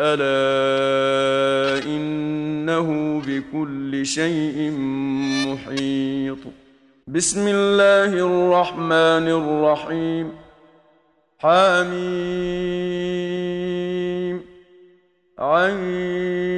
ألا إنه بكل شيء محيط. بسم الله الرحمن الرحيم. حميم. عين.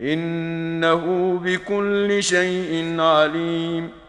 إنه بكل شيء عليم.